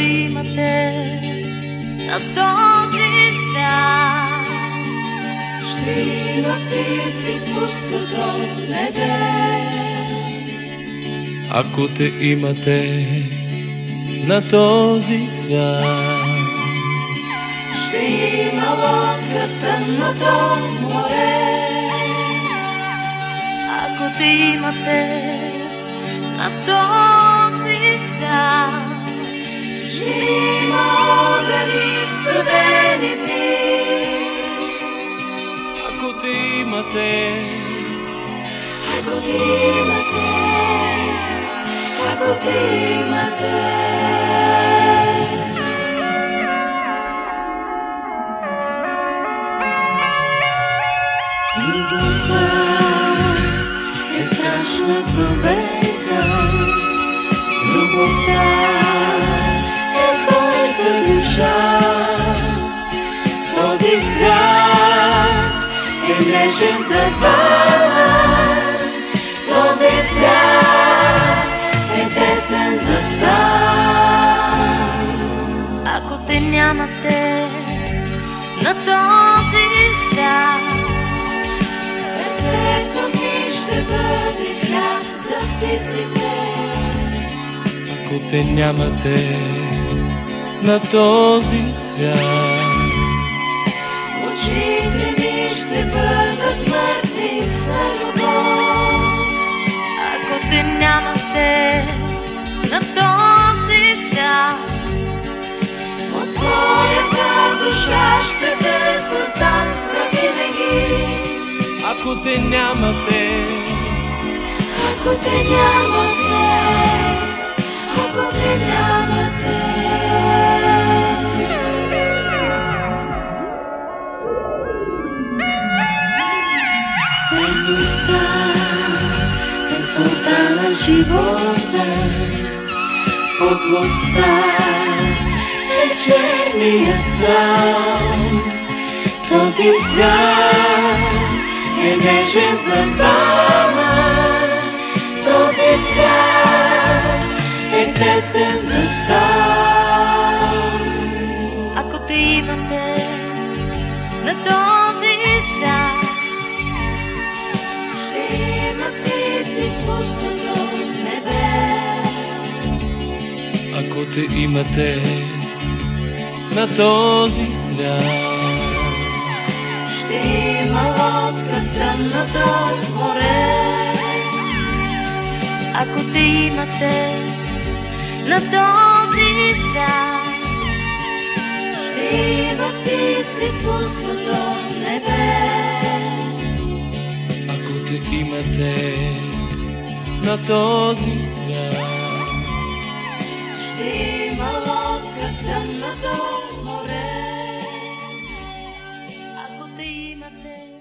имате на този свят. Ще има птици в пустото. Ако те имате на този свят. Ще има лодка в тъмното море. Ако те имате на този свят. Ще има огън и студени дни. Ако те имате, Ако ти имате, ако ти имате. Любовта е страшна проверка. Нежен за двама. Този свят е тесен за сам. Ако те нямате на този свят. Сърцето ми ще бъде хляб за птиците. ако те нямате на този свят. Ако те нямате на този свят. От своята душа ще те създам за винаги. Ако те нямате, Ако те нямате, ако те нямате. Верността е султа на живота, подлостта е черния сам. Този свят е нежен за двама. Този свят е тесен за сам. Ако те имате на този свят. Ще има птици в те имате на този свят. Ще има лодка в тъмното море. Ако те имате на този свят. Ще има птици в пустото небе. Ако те имате на този свят. nothing.